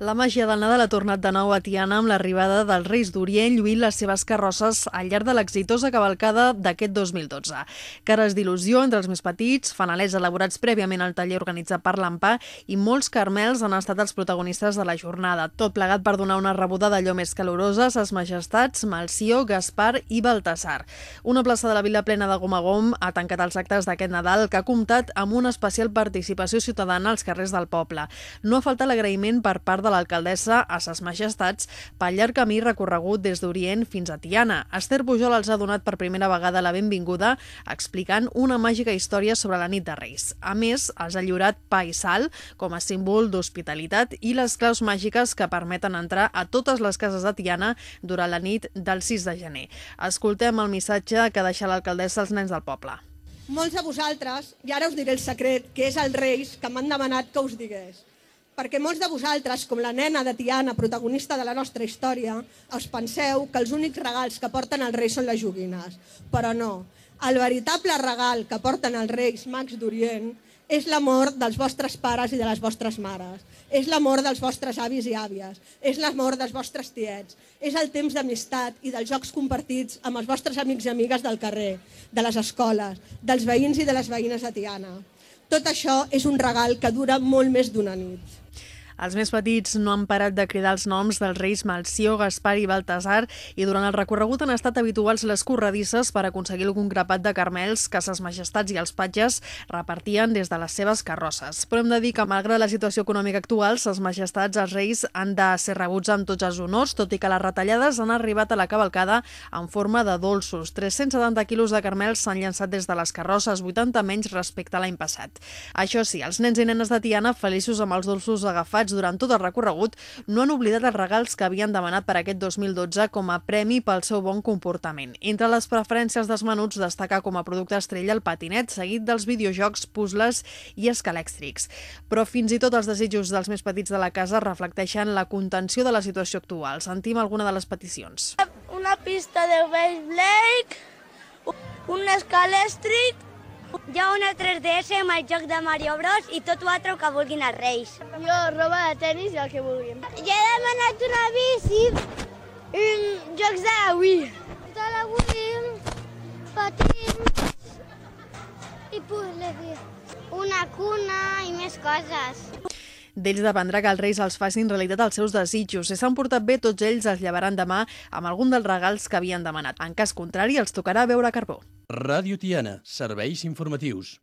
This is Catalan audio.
La màgia del Nadal ha tornat de nou a Tiana amb l'arribada dels Reis d'Orient lluint les seves carrosses al llarg de l'exitosa cavalcada d'aquest 2012. Cares d'il·lusió entre els més petits, fanalets elaborats prèviament al taller organitzat per l'AMPA i molts carmels han estat els protagonistes de la jornada, tot plegat per donar una rebuda d'allò més calorosa a ses majestats Malció, Gaspar i Baltasar. Una plaça de la vila plena de gom a gom ha tancat els actes d'aquest Nadal que ha comptat amb una especial participació ciutadana als carrers del poble. No ha faltat l'agraïment per part de de l'alcaldessa a ses majestats pel llarg camí recorregut des d'Orient fins a Tiana. Esther Pujol els ha donat per primera vegada la benvinguda explicant una màgica història sobre la nit de Reis. A més, els ha lliurat pa i sal com a símbol d'hospitalitat i les claus màgiques que permeten entrar a totes les cases de Tiana durant la nit del 6 de gener. Escoltem el missatge que deixa l'alcaldessa als nens del poble. Molts de vosaltres, i ara us diré el secret, que és el Reis que m'han demanat que us digués perquè molts de vosaltres, com la nena de Tiana, protagonista de la nostra història, us penseu que els únics regals que porten els reis són les joguines. Però no. El veritable regal que porten els reis mags d'Orient és l'amor dels vostres pares i de les vostres mares. És l'amor dels vostres avis i àvies. És l'amor dels vostres tiets. És el temps d'amistat i dels jocs compartits amb els vostres amics i amigues del carrer, de les escoles, dels veïns i de les veïnes de Tiana. Tot això és un regal que dura molt més d'una nit. Els més petits no han parat de cridar els noms dels reis Malció, Gaspar i Baltasar i durant el recorregut han estat habituals les corredisses per aconseguir algun grapat de carmels que ses majestats i els patges repartien des de les seves carrosses. Però hem de dir que, malgrat la situació econòmica actual, ses majestats, els reis, han de ser rebuts amb tots els honors, tot i que les retallades han arribat a la cavalcada en forma de dolços. 370 quilos de carmels s'han llançat des de les carrosses, 80 menys respecte a l'any passat. Això sí, els nens i nenes de Tiana, feliços amb els dolços agafats realitzats durant tot el recorregut no han oblidat els regals que havien demanat per aquest 2012 com a premi pel seu bon comportament. Entre les preferències dels menuts destaca com a producte estrella el patinet, seguit dels videojocs, puzzles i escalèxtrics. Però fins i tot els desitjos dels més petits de la casa reflecteixen la contenció de la situació actual. Sentim alguna de les peticions. Una pista de Beyblade, un escalèstric ha una 3DS amb el joc de Mario Bros i tot l'altre que vulguin els reis. Jo, roba de tennis i el que vulguin. Ja he demanat una bici i jocs de la Wii. De la Wii, patins i puzzles. Una cuna i més coses. D'ells dependrà que els Reis els facin realitat els seus desitjos. Si s'han portat bé, tots ells es llevaran demà amb algun dels regals que havien demanat. En cas contrari, els tocarà veure carbó. Ràdio Tiana, serveis informatius.